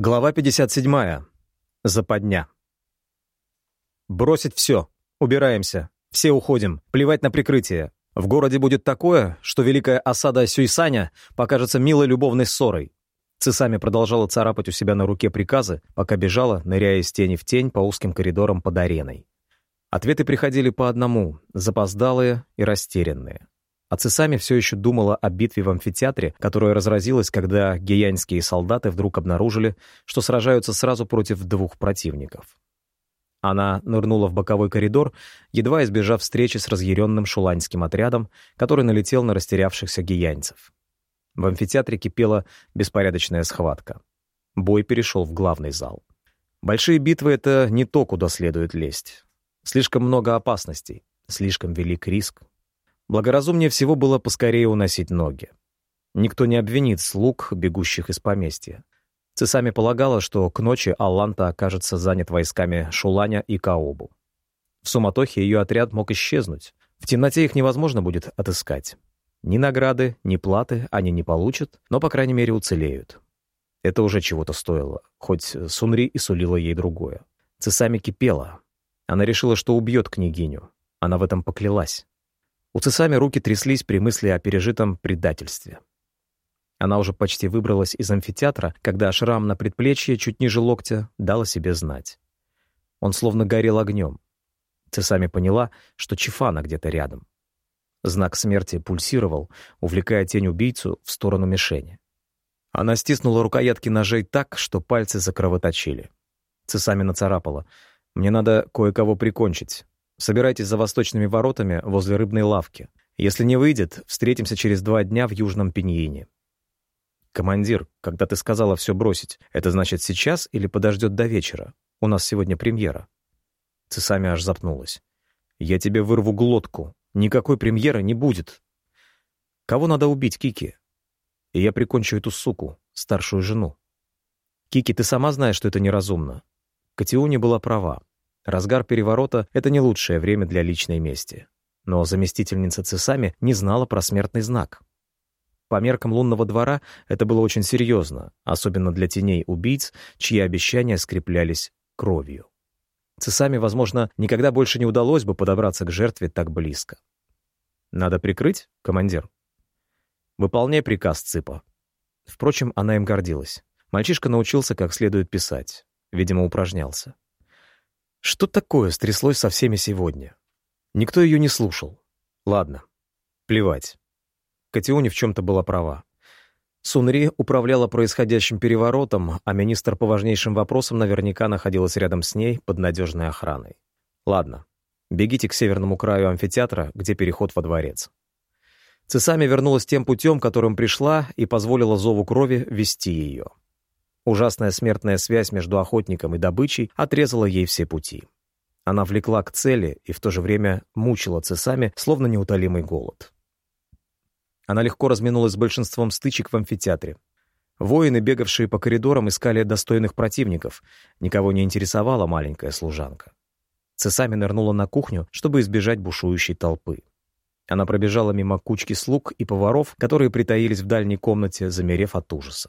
Глава 57. Западня. Бросить все. Убираемся. Все уходим. Плевать на прикрытие. В городе будет такое, что великая осада Сюйсаня покажется милой любовной ссорой. Цесами продолжала царапать у себя на руке приказы, пока бежала, ныряя из тени в тень по узким коридорам под ареной. Ответы приходили по одному, запоздалые и растерянные. А все еще думала о битве в амфитеатре, которая разразилась, когда геянские солдаты вдруг обнаружили, что сражаются сразу против двух противников. Она нырнула в боковой коридор, едва избежав встречи с разъяренным шуланьским отрядом, который налетел на растерявшихся гиянцев. В амфитеатре кипела беспорядочная схватка. Бой перешел в главный зал. Большие битвы — это не то, куда следует лезть. Слишком много опасностей, слишком велик риск, Благоразумнее всего было поскорее уносить ноги. Никто не обвинит слуг, бегущих из поместья. Цесами полагала, что к ночи Алланта окажется занят войсками Шуланя и Каобу. В суматохе ее отряд мог исчезнуть. В темноте их невозможно будет отыскать. Ни награды, ни платы они не получат, но, по крайней мере, уцелеют. Это уже чего-то стоило, хоть Сунри и сулила ей другое. Цесами кипела. Она решила, что убьет княгиню. Она в этом поклялась. У Цесами руки тряслись при мысли о пережитом предательстве. Она уже почти выбралась из амфитеатра, когда шрам на предплечье чуть ниже локтя дал себе знать. Он словно горел огнем. Цесами поняла, что Чифана где-то рядом. Знак смерти пульсировал, увлекая тень убийцу в сторону мишени. Она стиснула рукоятки ножей так, что пальцы закровоточили. Цесами нацарапала. «Мне надо кое-кого прикончить. Собирайтесь за восточными воротами возле рыбной лавки. Если не выйдет, встретимся через два дня в Южном Пеньине. Командир, когда ты сказала все бросить, это значит сейчас или подождет до вечера? У нас сегодня премьера. Цесами аж запнулась. Я тебе вырву глотку. Никакой премьеры не будет. Кого надо убить, Кики? И я прикончу эту суку, старшую жену. Кики, ты сама знаешь, что это неразумно. Катиуни была права. Разгар переворота — это не лучшее время для личной мести. Но заместительница Цесами не знала про смертный знак. По меркам лунного двора это было очень серьезно, особенно для теней убийц, чьи обещания скреплялись кровью. Цесами, возможно, никогда больше не удалось бы подобраться к жертве так близко. «Надо прикрыть, командир?» «Выполняй приказ, Цыпа». Впрочем, она им гордилась. Мальчишка научился как следует писать. Видимо, упражнялся. Что такое стряслось со всеми сегодня? Никто ее не слушал. Ладно, плевать. Катиони в чем-то была права. Сунри управляла происходящим переворотом, а министр по важнейшим вопросам наверняка находилась рядом с ней под надежной охраной. Ладно, бегите к северному краю амфитеатра, где переход во дворец. Цесами вернулась тем путем, которым пришла, и позволила зову крови вести ее. Ужасная смертная связь между охотником и добычей отрезала ей все пути. Она влекла к цели и в то же время мучила цесами, словно неутолимый голод. Она легко разминулась с большинством стычек в амфитеатре. Воины, бегавшие по коридорам, искали достойных противников. Никого не интересовала маленькая служанка. Цесами нырнула на кухню, чтобы избежать бушующей толпы. Она пробежала мимо кучки слуг и поваров, которые притаились в дальней комнате, замерев от ужаса.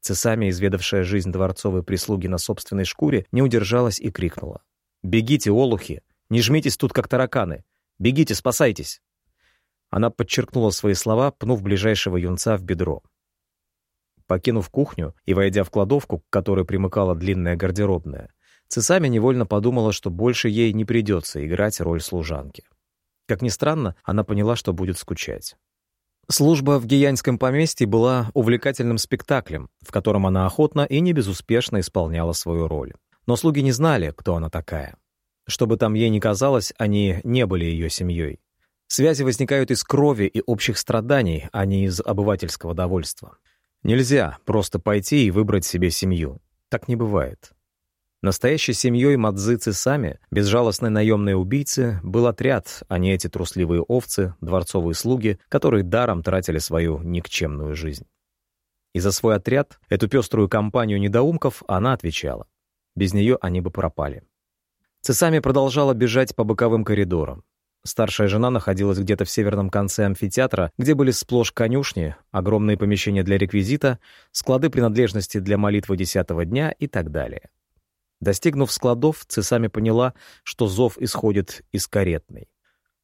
Цесами, изведавшая жизнь дворцовой прислуги на собственной шкуре, не удержалась и крикнула. «Бегите, олухи! Не жмитесь тут, как тараканы! Бегите, спасайтесь!» Она подчеркнула свои слова, пнув ближайшего юнца в бедро. Покинув кухню и войдя в кладовку, к которой примыкала длинная гардеробная, Цесами невольно подумала, что больше ей не придется играть роль служанки. Как ни странно, она поняла, что будет скучать. Служба в Гиянском поместье была увлекательным спектаклем, в котором она охотно и не безуспешно исполняла свою роль. Но слуги не знали, кто она такая. Что бы там ей ни казалось, они не были ее семьей. Связи возникают из крови и общих страданий, а не из обывательского довольства. Нельзя просто пойти и выбрать себе семью. Так не бывает. Настоящей семьей Мадзыцы сами, безжалостные наемные убийцы, был отряд, а не эти трусливые овцы, дворцовые слуги, которые даром тратили свою никчемную жизнь. И за свой отряд, эту пеструю компанию недоумков, она отвечала. Без нее они бы пропали. Цесами продолжала бежать по боковым коридорам. Старшая жена находилась где-то в северном конце амфитеатра, где были сплошь конюшни, огромные помещения для реквизита, склады принадлежности для молитвы десятого дня и так далее. Достигнув складов, Цесами поняла, что зов исходит из каретной.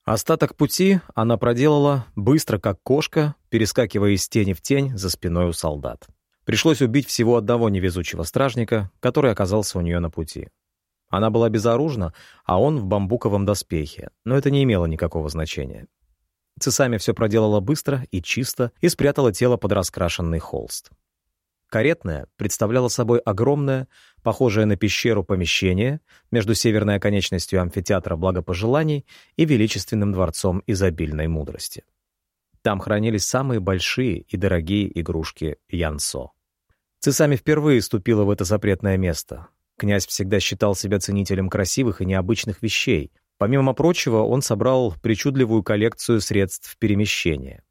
Остаток пути она проделала быстро, как кошка, перескакивая из тени в тень за спиной у солдат. Пришлось убить всего одного невезучего стражника, который оказался у нее на пути. Она была безоружна, а он в бамбуковом доспехе, но это не имело никакого значения. Цесами все проделала быстро и чисто и спрятала тело под раскрашенный холст. Каретная представляла собой огромное, похожее на пещеру помещение между северной оконечностью амфитеатра благопожеланий и величественным дворцом изобильной мудрости. Там хранились самые большие и дорогие игрушки Янсо. Цесами впервые ступила в это запретное место, Князь всегда считал себя ценителем красивых и необычных вещей. Помимо прочего, он собрал причудливую коллекцию средств перемещения.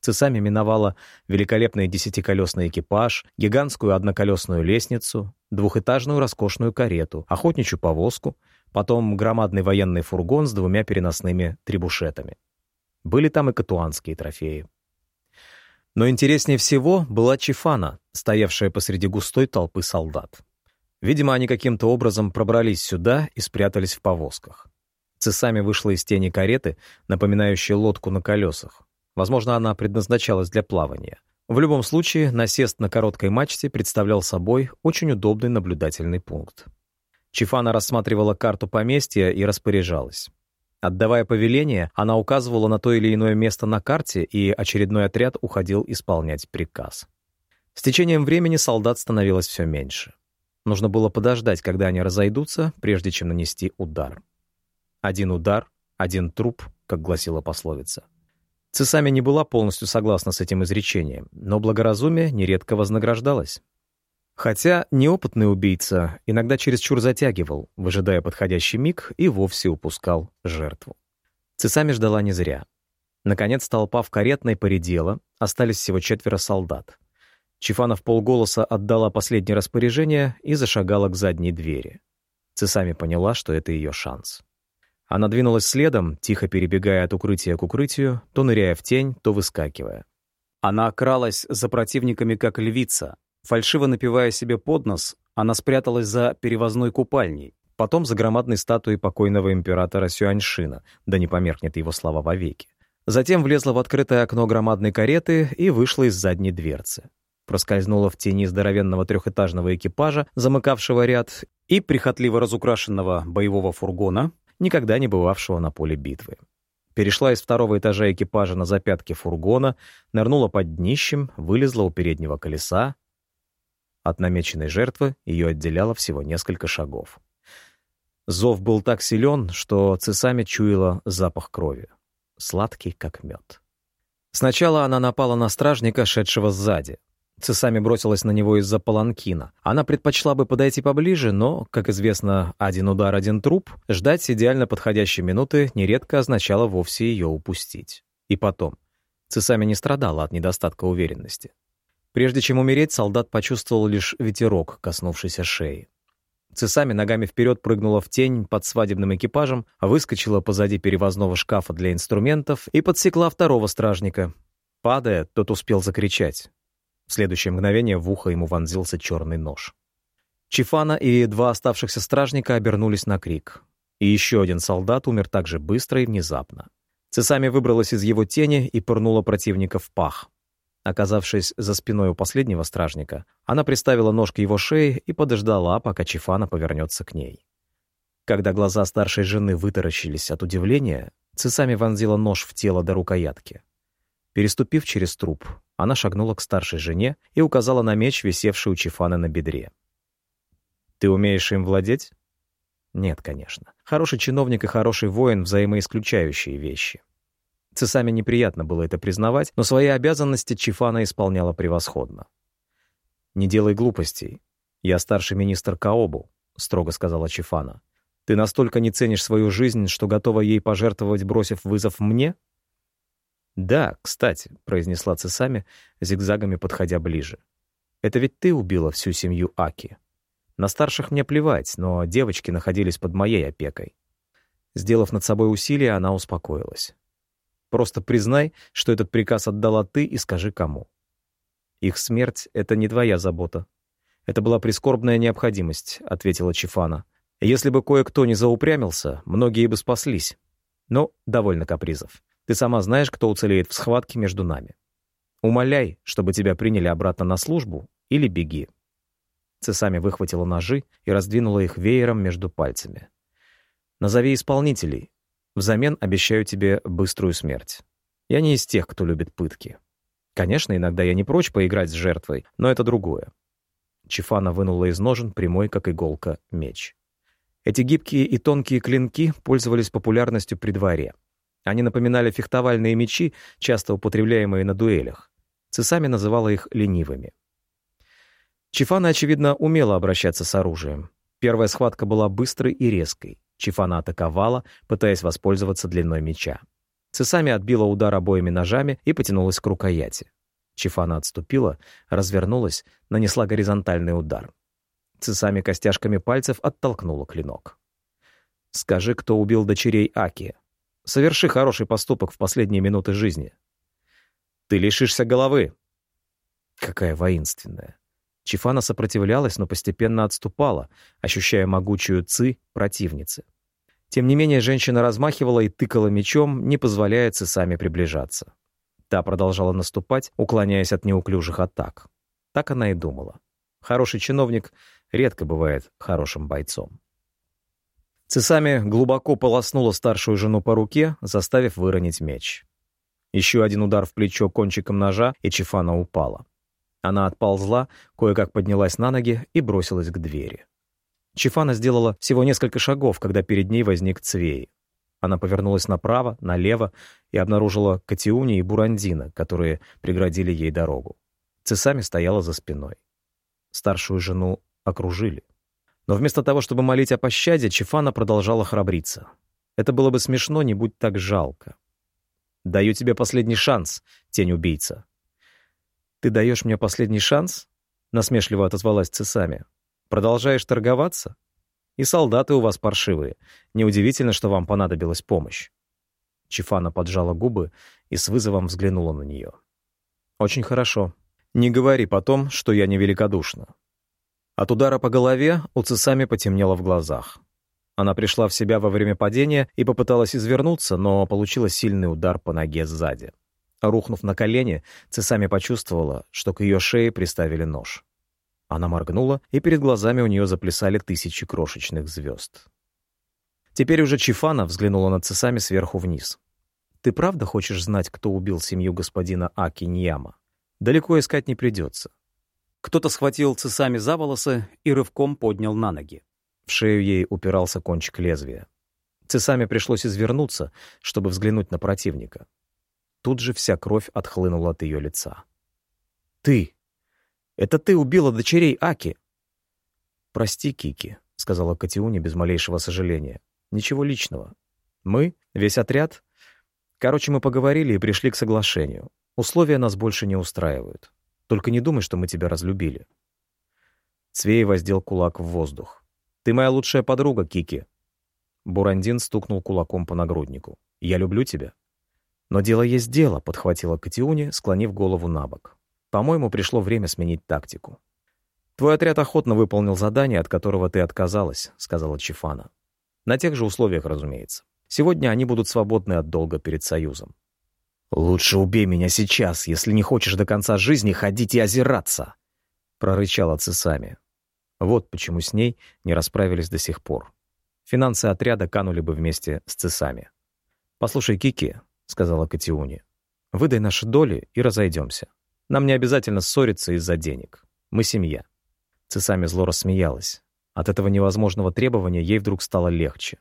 Цесами миновала великолепный десятиколесный экипаж, гигантскую одноколесную лестницу, двухэтажную роскошную карету, охотничью повозку, потом громадный военный фургон с двумя переносными трибушетами. Были там и катуанские трофеи. Но интереснее всего была Чифана, стоявшая посреди густой толпы солдат. Видимо, они каким-то образом пробрались сюда и спрятались в повозках. Цесами вышла из тени кареты, напоминающей лодку на колесах. Возможно, она предназначалась для плавания. В любом случае, насест на короткой мачте представлял собой очень удобный наблюдательный пункт. Чифана рассматривала карту поместья и распоряжалась. Отдавая повеление, она указывала на то или иное место на карте, и очередной отряд уходил исполнять приказ. С течением времени солдат становилось все меньше. Нужно было подождать, когда они разойдутся, прежде чем нанести удар. Один удар, один труп, как гласила пословица. Цесами не была полностью согласна с этим изречением, но благоразумие нередко вознаграждалось. Хотя неопытный убийца иногда чересчур затягивал, выжидая подходящий миг, и вовсе упускал жертву. Цесами ждала не зря. Наконец толпа в каретной поредела, остались всего четверо солдат. Чифанов полголоса отдала последнее распоряжение и зашагала к задней двери. Цесами поняла, что это ее шанс. Она двинулась следом, тихо перебегая от укрытия к укрытию, то ныряя в тень, то выскакивая. Она кралась за противниками, как львица. Фальшиво напивая себе под нос, она спряталась за перевозной купальней, потом за громадной статуей покойного императора Сюаньшина, да не померкнет его слава вовеки. Затем влезла в открытое окно громадной кареты и вышла из задней дверцы проскользнула в тени здоровенного трехэтажного экипажа, замыкавшего ряд, и прихотливо разукрашенного боевого фургона, никогда не бывавшего на поле битвы. Перешла из второго этажа экипажа на запятки фургона, нырнула под днищем, вылезла у переднего колеса. От намеченной жертвы ее отделяло всего несколько шагов. Зов был так силен, что Цесами чуяла запах крови. Сладкий, как мед. Сначала она напала на стражника, шедшего сзади. Цесами бросилась на него из-за паланкина. Она предпочла бы подойти поближе, но, как известно, один удар, один труп, ждать идеально подходящей минуты нередко означало вовсе ее упустить. И потом, Цесами не страдала от недостатка уверенности. Прежде чем умереть, солдат почувствовал лишь ветерок, коснувшийся шеи. Цесами ногами вперед прыгнула в тень под свадебным экипажем, выскочила позади перевозного шкафа для инструментов и подсекла второго стражника. Падая, тот успел закричать. В следующее мгновение в ухо ему вонзился черный нож. Чифана и два оставшихся стражника обернулись на крик. И еще один солдат умер так же быстро и внезапно. Цесами выбралась из его тени и пырнула противника в пах. Оказавшись за спиной у последнего стражника, она приставила нож к его шее и подождала, пока Чифана повернется к ней. Когда глаза старшей жены вытаращились от удивления, Цесами вонзила нож в тело до рукоятки. Переступив через труп, она шагнула к старшей жене и указала на меч, висевший у Чифана на бедре. «Ты умеешь им владеть?» «Нет, конечно. Хороший чиновник и хороший воин — взаимоисключающие вещи». Цесами неприятно было это признавать, но свои обязанности Чифана исполняла превосходно. «Не делай глупостей. Я старший министр Каобу», — строго сказала Чифана. «Ты настолько не ценишь свою жизнь, что готова ей пожертвовать, бросив вызов мне?» «Да, кстати», — произнесла Цесами, зигзагами подходя ближе. «Это ведь ты убила всю семью Аки. На старших мне плевать, но девочки находились под моей опекой». Сделав над собой усилие, она успокоилась. Просто признай, что этот приказ отдала ты, и скажи кому. Их смерть — это не твоя забота. Это была прискорбная необходимость, — ответила Чифана. Если бы кое-кто не заупрямился, многие бы спаслись. Но довольно капризов. Ты сама знаешь, кто уцелеет в схватке между нами. Умоляй, чтобы тебя приняли обратно на службу, или беги. Цесами выхватила ножи и раздвинула их веером между пальцами. Назови исполнителей. Взамен обещаю тебе быструю смерть. Я не из тех, кто любит пытки. Конечно, иногда я не прочь поиграть с жертвой, но это другое. Чифана вынула из ножен прямой, как иголка, меч. Эти гибкие и тонкие клинки пользовались популярностью при дворе. Они напоминали фехтовальные мечи, часто употребляемые на дуэлях. Цесами называла их ленивыми. Чифана, очевидно, умела обращаться с оружием. Первая схватка была быстрой и резкой. Чифана атаковала, пытаясь воспользоваться длиной меча. Цесами отбила удар обоими ножами и потянулась к рукояти. Чифана отступила, развернулась, нанесла горизонтальный удар. Цесами костяшками пальцев оттолкнула клинок. «Скажи, кто убил дочерей Аки. Соверши хороший поступок в последние минуты жизни. Ты лишишься головы». Какая воинственная. Чифана сопротивлялась, но постепенно отступала, ощущая могучую ци противницы. Тем не менее, женщина размахивала и тыкала мечом, не позволяя цесами приближаться. Та продолжала наступать, уклоняясь от неуклюжих атак. Так она и думала. Хороший чиновник редко бывает хорошим бойцом. Цесами глубоко полоснула старшую жену по руке, заставив выронить меч. Еще один удар в плечо кончиком ножа, и Чифана упала. Она отползла, кое-как поднялась на ноги и бросилась к двери. Чифана сделала всего несколько шагов, когда перед ней возник Цвей. Она повернулась направо, налево и обнаружила Катиуни и Бурандина, которые преградили ей дорогу. Цесами стояла за спиной. Старшую жену окружили. Но вместо того, чтобы молить о пощаде, Чифана продолжала храбриться. Это было бы смешно, не будь так жалко. «Даю тебе последний шанс, тень-убийца», «Ты даешь мне последний шанс?» — насмешливо отозвалась Цесами. «Продолжаешь торговаться? И солдаты у вас паршивые. Неудивительно, что вам понадобилась помощь». Чифана поджала губы и с вызовом взглянула на нее. «Очень хорошо. Не говори потом, что я невеликодушна». От удара по голове у Цесами потемнело в глазах. Она пришла в себя во время падения и попыталась извернуться, но получила сильный удар по ноге сзади. Рухнув на колени, Цесами почувствовала, что к ее шее приставили нож. Она моргнула, и перед глазами у нее заплясали тысячи крошечных звезд. Теперь уже Чифана взглянула на Цесами сверху вниз. «Ты правда хочешь знать, кто убил семью господина Аки Ньяма? Далеко искать не придется». Кто-то схватил Цесами за волосы и рывком поднял на ноги. В шею ей упирался кончик лезвия. Цесами пришлось извернуться, чтобы взглянуть на противника. Тут же вся кровь отхлынула от ее лица. «Ты! Это ты убила дочерей Аки!» «Прости, Кики», — сказала Катиуни без малейшего сожаления. «Ничего личного. Мы, весь отряд... Короче, мы поговорили и пришли к соглашению. Условия нас больше не устраивают. Только не думай, что мы тебя разлюбили». Цвей воздел кулак в воздух. «Ты моя лучшая подруга, Кики». Бурандин стукнул кулаком по нагруднику. «Я люблю тебя». «Но дело есть дело», — подхватила Катиуни, склонив голову на бок. «По-моему, пришло время сменить тактику». «Твой отряд охотно выполнил задание, от которого ты отказалась», — сказала Чифана. «На тех же условиях, разумеется. Сегодня они будут свободны от долга перед Союзом». «Лучше убей меня сейчас, если не хочешь до конца жизни ходить и озираться», — прорычала Цесами. Вот почему с ней не расправились до сих пор. Финансы отряда канули бы вместе с Цесами. «Послушай, Кики, сказала Катиуни. «Выдай наши доли и разойдемся. Нам не обязательно ссориться из-за денег. Мы семья». Цесами зло рассмеялась. От этого невозможного требования ей вдруг стало легче.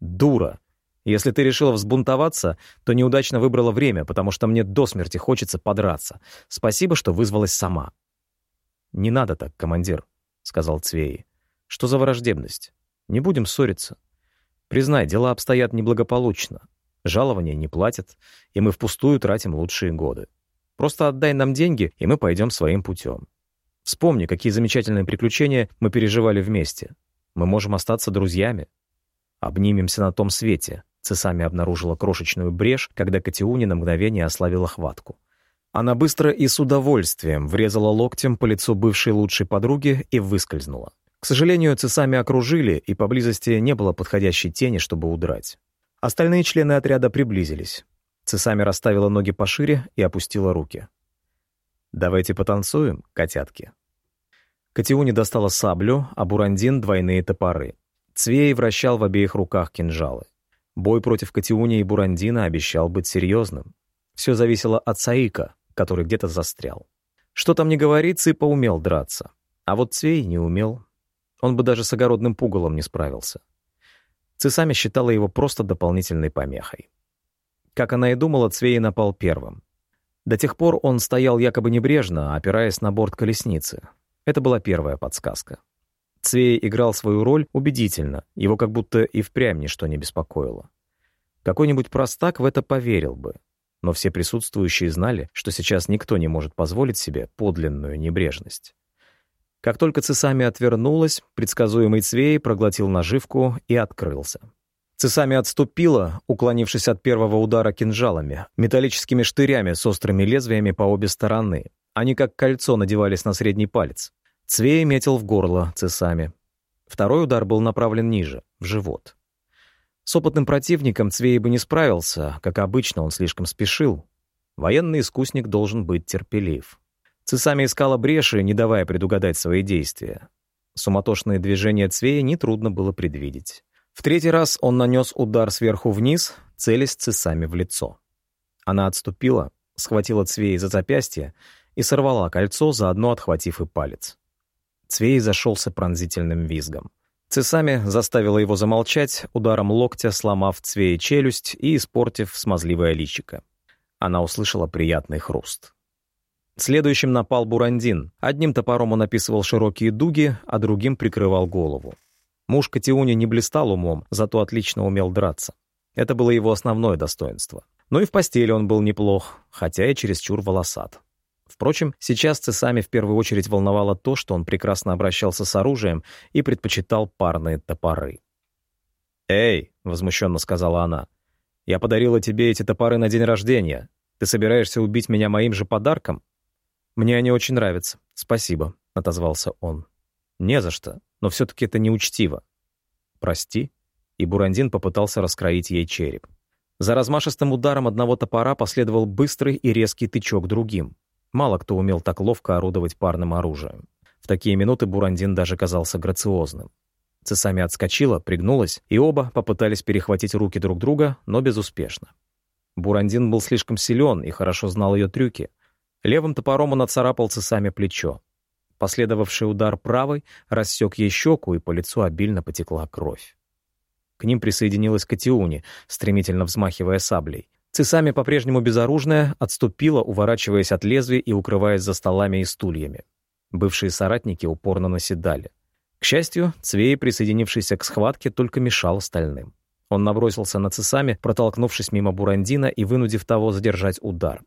«Дура! Если ты решила взбунтоваться, то неудачно выбрала время, потому что мне до смерти хочется подраться. Спасибо, что вызвалась сама». «Не надо так, командир», — сказал Цвей. «Что за враждебность? Не будем ссориться. Признай, дела обстоят неблагополучно. Жалования не платят, и мы впустую тратим лучшие годы. Просто отдай нам деньги, и мы пойдем своим путем. Вспомни, какие замечательные приключения мы переживали вместе. Мы можем остаться друзьями. Обнимемся на том свете. Цесами обнаружила крошечную брешь, когда Катиуни на мгновение ослабила хватку. Она быстро и с удовольствием врезала локтем по лицу бывшей лучшей подруги и выскользнула. К сожалению, цесами окружили, и поблизости не было подходящей тени, чтобы удрать. Остальные члены отряда приблизились. Цесами расставила ноги пошире и опустила руки. «Давайте потанцуем, котятки». Катиуни достала саблю, а Бурандин — двойные топоры. Цвей вращал в обеих руках кинжалы. Бой против Катиуни и Бурандина обещал быть серьезным. Все зависело от Саика, который где-то застрял. Что там не говори, Ципа умел драться. А вот Цвей не умел. Он бы даже с огородным пугалом не справился. Цесами считала его просто дополнительной помехой. Как она и думала, Цвей напал первым. До тех пор он стоял якобы небрежно, опираясь на борт колесницы. Это была первая подсказка. Цвей играл свою роль убедительно, его как будто и впрямь ничто не беспокоило. Какой-нибудь простак в это поверил бы, но все присутствующие знали, что сейчас никто не может позволить себе подлинную небрежность. Как только Цесами отвернулась, предсказуемый Цвей проглотил наживку и открылся. Цесами отступила, уклонившись от первого удара кинжалами, металлическими штырями с острыми лезвиями по обе стороны. Они как кольцо надевались на средний палец. Цвей метил в горло Цесами. Второй удар был направлен ниже, в живот. С опытным противником Цвей бы не справился, как обычно, он слишком спешил. Военный искусник должен быть терпелив. Цесами искала бреши, не давая предугадать свои действия. Суматошные движения Цвея нетрудно было предвидеть. В третий раз он нанес удар сверху вниз, целясь цесами в лицо. Она отступила, схватила Цвей за запястье и сорвала кольцо, заодно отхватив и палец. Цвей зашелся пронзительным визгом. Цесами заставила его замолчать, ударом локтя сломав Цвей челюсть и испортив смазливое личико. Она услышала приятный хруст. Следующим напал Бурандин. Одним топором он описывал широкие дуги, а другим прикрывал голову. Муж Катиуни не блистал умом, зато отлично умел драться. Это было его основное достоинство. Но и в постели он был неплох, хотя и чересчур волосат. Впрочем, сейчас Цесами в первую очередь волновало то, что он прекрасно обращался с оружием и предпочитал парные топоры. «Эй!» — возмущенно сказала она. «Я подарила тебе эти топоры на день рождения. Ты собираешься убить меня моим же подарком?» «Мне они очень нравятся. Спасибо», — отозвался он. «Не за что но все-таки это неучтиво. «Прости?» И Бурандин попытался раскроить ей череп. За размашистым ударом одного топора последовал быстрый и резкий тычок другим. Мало кто умел так ловко орудовать парным оружием. В такие минуты Бурандин даже казался грациозным. Цесами отскочила, пригнулась, и оба попытались перехватить руки друг друга, но безуспешно. Бурандин был слишком силен и хорошо знал ее трюки. Левым топором он отцарапал Цесами плечо. Последовавший удар правой рассек ей щеку, и по лицу обильно потекла кровь. К ним присоединилась Катиуни, стремительно взмахивая саблей. Цесами, по-прежнему безоружная, отступила, уворачиваясь от лезвий и укрываясь за столами и стульями. Бывшие соратники упорно наседали. К счастью, Цвей, присоединившийся к схватке, только мешал остальным. Он набросился на Цесами, протолкнувшись мимо Бурандина и вынудив того задержать удар.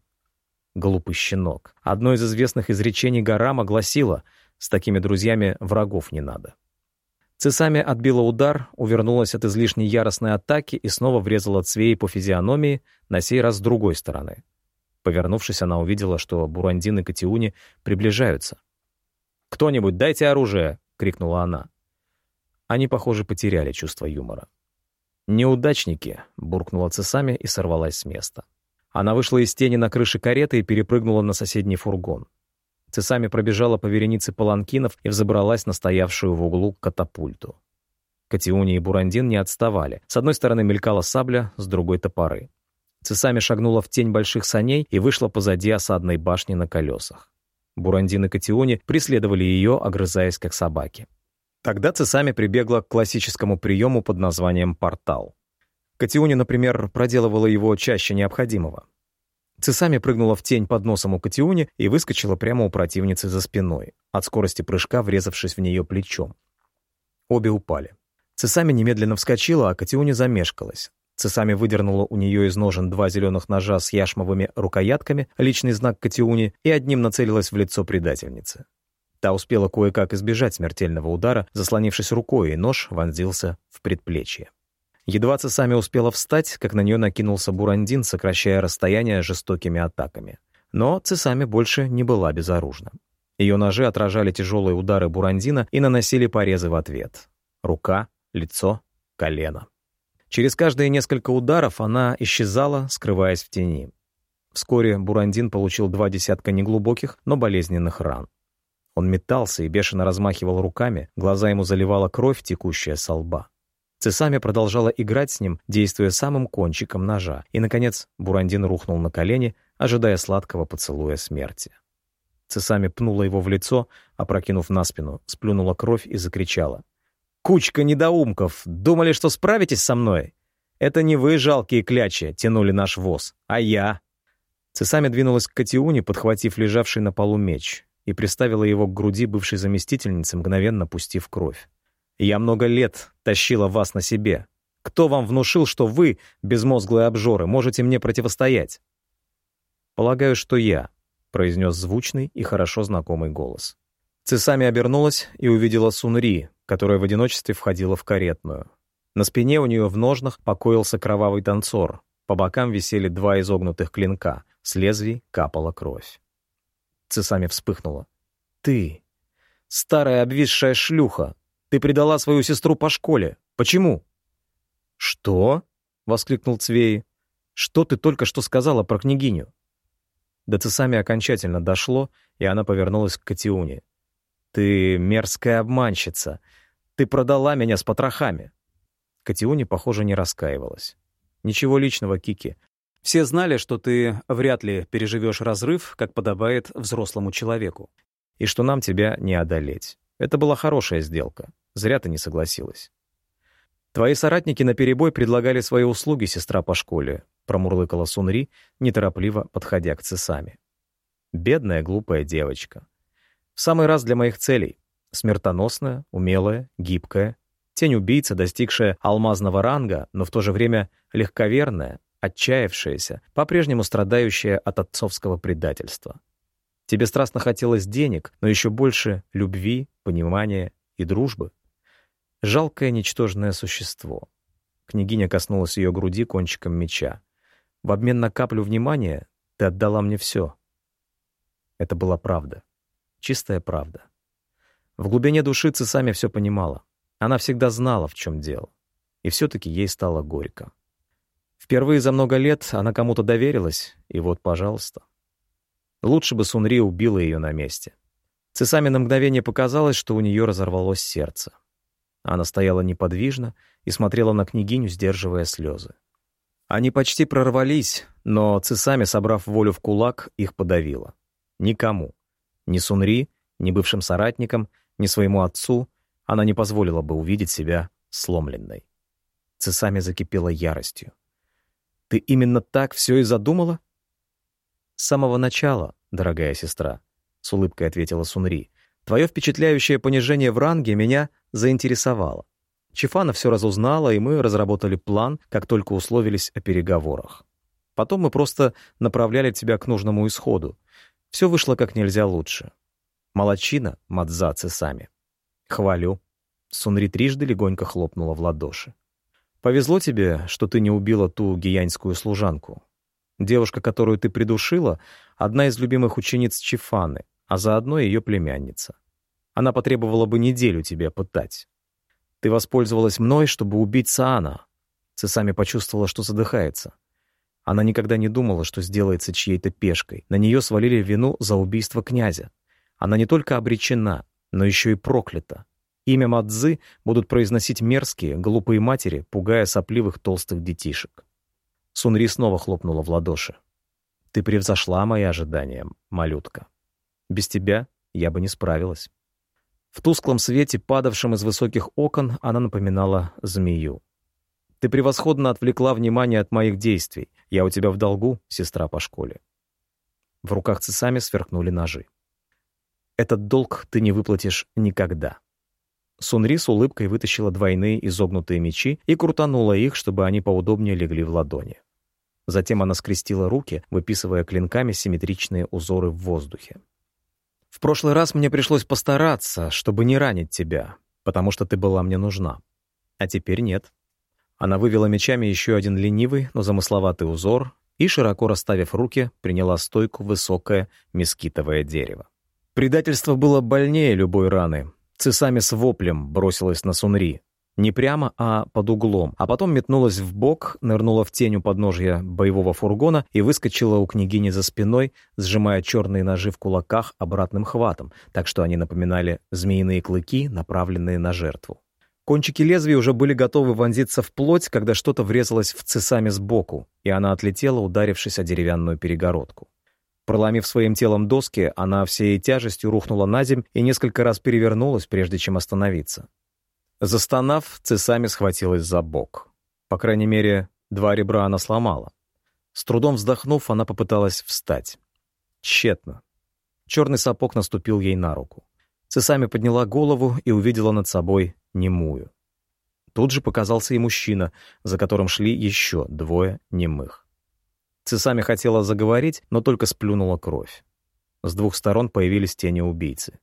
Глупый щенок. Одно из известных изречений Гарама гласило «С такими друзьями врагов не надо». Цесами отбила удар, увернулась от излишней яростной атаки и снова врезала Цвей по физиономии, на сей раз с другой стороны. Повернувшись, она увидела, что Бурандин и Катиуни приближаются. «Кто-нибудь, дайте оружие!» — крикнула она. Они, похоже, потеряли чувство юмора. «Неудачники!» — буркнула Цесами и сорвалась с места. Она вышла из тени на крыше кареты и перепрыгнула на соседний фургон. Цесами пробежала по веренице паланкинов и взобралась на стоявшую в углу катапульту. Катиуни и Бурандин не отставали. С одной стороны мелькала сабля, с другой — топоры. Цесами шагнула в тень больших саней и вышла позади осадной башни на колесах. Бурандин и Катиуни преследовали ее, огрызаясь как собаки. Тогда Цесами прибегла к классическому приему под названием «портал». Катиуни, например, проделывала его чаще необходимого. Цесами прыгнула в тень под носом у Катиуни и выскочила прямо у противницы за спиной, от скорости прыжка врезавшись в нее плечом. Обе упали. Цесами немедленно вскочила, а Катиуни замешкалась. Цесами выдернула у нее из ножен два зеленых ножа с яшмовыми рукоятками, личный знак Катиуни, и одним нацелилась в лицо предательницы. Та успела кое-как избежать смертельного удара, заслонившись рукой, и нож вонзился в предплечье. Едва Цесами успела встать, как на нее накинулся Бурандин, сокращая расстояние жестокими атаками. Но Цесами больше не была безоружна. Ее ножи отражали тяжелые удары Бурандина и наносили порезы в ответ. Рука, лицо, колено. Через каждые несколько ударов она исчезала, скрываясь в тени. Вскоре Бурандин получил два десятка неглубоких, но болезненных ран. Он метался и бешено размахивал руками, глаза ему заливала кровь, текущая со лба. Цесами продолжала играть с ним, действуя самым кончиком ножа, и, наконец, Бурандин рухнул на колени, ожидая сладкого поцелуя смерти. Цесами пнула его в лицо, опрокинув на спину, сплюнула кровь и закричала. «Кучка недоумков! Думали, что справитесь со мной? Это не вы, жалкие клячи, тянули наш воз, а я!» Цесами двинулась к Катиуне, подхватив лежавший на полу меч, и приставила его к груди бывшей заместительницы, мгновенно пустив кровь. «Я много лет тащила вас на себе. Кто вам внушил, что вы, безмозглые обжоры, можете мне противостоять?» «Полагаю, что я», — произнес звучный и хорошо знакомый голос. Цесами обернулась и увидела Сунри, которая в одиночестве входила в каретную. На спине у нее в ножнах покоился кровавый танцор. По бокам висели два изогнутых клинка, с лезвий капала кровь. Цесами вспыхнула. «Ты! Старая обвисшая шлюха! Ты предала свою сестру по школе! Почему?» «Что?» — воскликнул Цвей. «Что ты только что сказала про княгиню?» До Цесами окончательно дошло, и она повернулась к Катиуне. «Ты мерзкая обманщица! Ты продала меня с потрохами!» Катиуне, похоже, не раскаивалась. «Ничего личного, Кики. Все знали, что ты вряд ли переживешь разрыв, как подобает взрослому человеку, и что нам тебя не одолеть. Это была хорошая сделка. Зря ты не согласилась. Твои соратники наперебой предлагали свои услуги, сестра по школе, промурлыкала Сунри, неторопливо подходя к цесами. Бедная глупая девочка. В самый раз для моих целей. Смертоносная, умелая, гибкая, тень убийца, достигшая алмазного ранга, но в то же время легковерная, отчаявшаяся, по-прежнему страдающая от отцовского предательства. Тебе страстно хотелось денег, но еще больше любви, понимания и дружбы. Жалкое ничтожное существо. Княгиня коснулась ее груди кончиком меча. В обмен на каплю внимания ты отдала мне все. Это была правда. Чистая правда. В глубине души Цесами все понимала. Она всегда знала, в чем дело. И все-таки ей стало горько. Впервые за много лет она кому-то доверилась, и вот, пожалуйста. Лучше бы Сунри убила ее на месте. Цесами на мгновение показалось, что у нее разорвалось сердце. Она стояла неподвижно и смотрела на княгиню, сдерживая слезы. Они почти прорвались, но Цесами, собрав волю в кулак, их подавила. Никому. Ни Сунри, ни бывшим соратникам, ни своему отцу она не позволила бы увидеть себя сломленной. Цесами закипела яростью. Ты именно так все и задумала? С самого начала, дорогая сестра, с улыбкой ответила Сунри. Твое впечатляющее понижение в ранге меня заинтересовало. Чифана все разузнала, и мы разработали план, как только условились о переговорах. Потом мы просто направляли тебя к нужному исходу. Все вышло как нельзя лучше. Молодчина, Мадзацы сами. Хвалю. Сунри трижды легонько хлопнула в ладоши. Повезло тебе, что ты не убила ту гиянскую служанку. Девушка, которую ты придушила, одна из любимых учениц Чифаны, а заодно ее племянница. Она потребовала бы неделю тебя пытать. Ты воспользовалась мной, чтобы убить Саана. Цесами почувствовала, что задыхается. Она никогда не думала, что сделается чьей-то пешкой. На нее свалили вину за убийство князя. Она не только обречена, но еще и проклята. Имя Мадзы будут произносить мерзкие, глупые матери, пугая сопливых толстых детишек. Сунри снова хлопнула в ладоши. «Ты превзошла мои ожидания, малютка. Без тебя я бы не справилась». В тусклом свете, падавшем из высоких окон, она напоминала змею. «Ты превосходно отвлекла внимание от моих действий. Я у тебя в долгу, сестра по школе». В руках цесами сверкнули ножи. «Этот долг ты не выплатишь никогда». Сунри с улыбкой вытащила двойные изогнутые мечи и крутанула их, чтобы они поудобнее легли в ладони. Затем она скрестила руки, выписывая клинками симметричные узоры в воздухе. «В прошлый раз мне пришлось постараться, чтобы не ранить тебя, потому что ты была мне нужна. А теперь нет. Она вывела мечами еще один ленивый, но замысловатый узор и, широко расставив руки, приняла стойку высокое мескитовое дерево. Предательство было больнее любой раны. Цесами с воплем бросилась на Сунри. Не прямо, а под углом, а потом метнулась в бок, нырнула в тень у подножья боевого фургона и выскочила у княгини за спиной, сжимая черные ножи в кулаках обратным хватом, так что они напоминали змеиные клыки, направленные на жертву. Кончики лезвия уже были готовы вонзиться в плоть, когда что-то врезалось в цесами сбоку, и она отлетела, ударившись о деревянную перегородку. Проломив своим телом доски, она всей тяжестью рухнула на земь и несколько раз перевернулась, прежде чем остановиться. Застонав, Цесами схватилась за бок. По крайней мере, два ребра она сломала. С трудом вздохнув, она попыталась встать. Тщетно. Черный сапог наступил ей на руку. Цесами подняла голову и увидела над собой немую. Тут же показался и мужчина, за которым шли еще двое немых. Цесами хотела заговорить, но только сплюнула кровь. С двух сторон появились тени убийцы.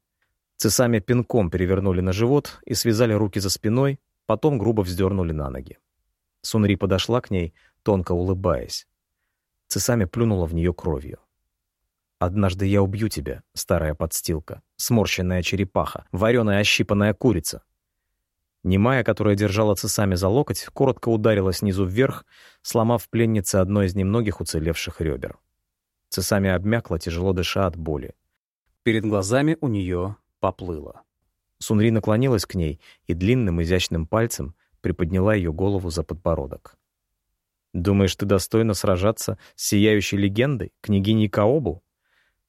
Цесами пинком перевернули на живот и связали руки за спиной, потом грубо вздернули на ноги. Сунри подошла к ней, тонко улыбаясь. Цесами плюнула в нее кровью. «Однажды я убью тебя, старая подстилка, сморщенная черепаха, вареная ощипанная курица». Немая, которая держала цесами за локоть, коротко ударила снизу вверх, сломав пленнице одно из немногих уцелевших ребер. Цесами обмякла, тяжело дыша от боли. Перед глазами у нее поплыла. Сунри наклонилась к ней и длинным изящным пальцем приподняла ее голову за подбородок. «Думаешь, ты достойна сражаться с сияющей легендой, княгиней Каобу?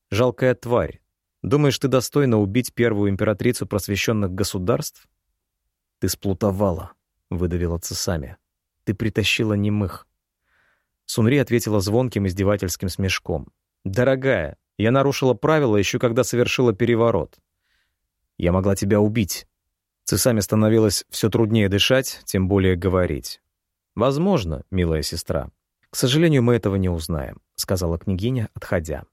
Жалкая тварь. Думаешь, ты достойна убить первую императрицу просвещенных государств? Ты сплутовала, — выдавила Цесами. Ты притащила немых. Сунри ответила звонким издевательским смешком. «Дорогая, я нарушила правила еще когда совершила переворот. Я могла тебя убить. Цесами становилось все труднее дышать, тем более говорить. «Возможно, милая сестра. К сожалению, мы этого не узнаем», — сказала княгиня, отходя.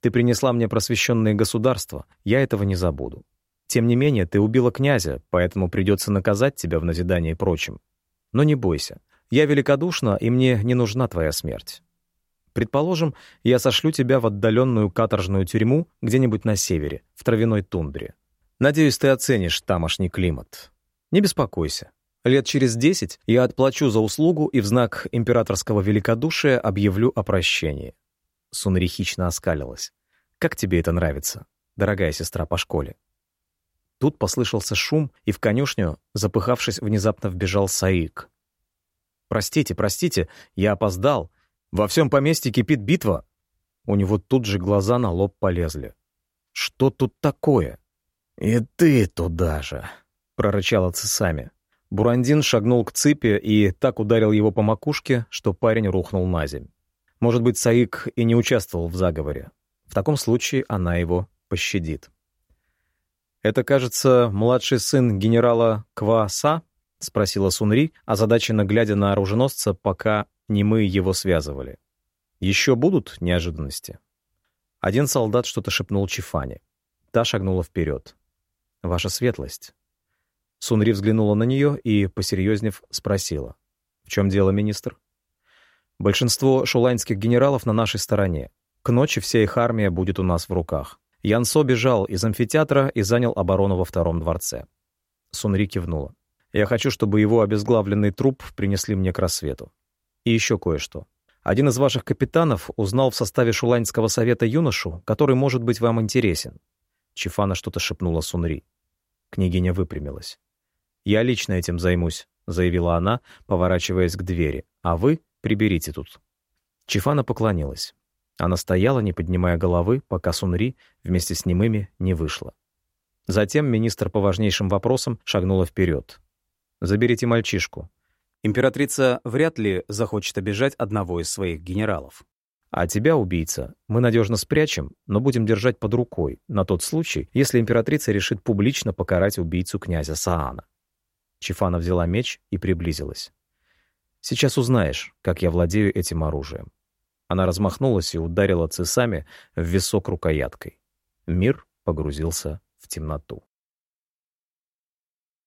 «Ты принесла мне просвещенное государство, я этого не забуду. Тем не менее, ты убила князя, поэтому придется наказать тебя в назидание прочим. Но не бойся, я великодушна, и мне не нужна твоя смерть. Предположим, я сошлю тебя в отдаленную каторжную тюрьму где-нибудь на севере, в травяной тундре. Надеюсь, ты оценишь тамошний климат. Не беспокойся. Лет через десять я отплачу за услугу и в знак императорского великодушия объявлю о прощении». Сунри хищно оскалилась. «Как тебе это нравится, дорогая сестра по школе?» Тут послышался шум, и в конюшню, запыхавшись, внезапно вбежал Саик. «Простите, простите, я опоздал. Во всем поместье кипит битва». У него тут же глаза на лоб полезли. «Что тут такое?» «И ты туда же!» — прорычал Цесами. Бурандин шагнул к цыпе и так ударил его по макушке, что парень рухнул на земь. Может быть, Саик и не участвовал в заговоре. В таком случае она его пощадит. «Это, кажется, младший сын генерала Кваса?» — спросила Сунри, озадаченно глядя на оруженосца, пока не мы его связывали. «Еще будут неожиданности?» Один солдат что-то шепнул Чифане. Та шагнула вперед. «Ваша светлость». Сунри взглянула на нее и, посерьезнев, спросила. «В чем дело, министр?» «Большинство шуланских генералов на нашей стороне. К ночи вся их армия будет у нас в руках. Янсо бежал из амфитеатра и занял оборону во втором дворце». Сунри кивнула. «Я хочу, чтобы его обезглавленный труп принесли мне к рассвету. И еще кое-что. Один из ваших капитанов узнал в составе Шуланьского совета юношу, который может быть вам интересен». Чифана что-то шепнула Сунри. Княгиня выпрямилась. «Я лично этим займусь», — заявила она, поворачиваясь к двери. «А вы приберите тут». Чифана поклонилась. Она стояла, не поднимая головы, пока Сунри вместе с немыми не вышла. Затем министр по важнейшим вопросам шагнула вперед. «Заберите мальчишку. Императрица вряд ли захочет обижать одного из своих генералов». А тебя, убийца, мы надежно спрячем, но будем держать под рукой, на тот случай, если императрица решит публично покарать убийцу князя Саана. Чифана взяла меч и приблизилась. «Сейчас узнаешь, как я владею этим оружием». Она размахнулась и ударила цесами в висок рукояткой. Мир погрузился в темноту.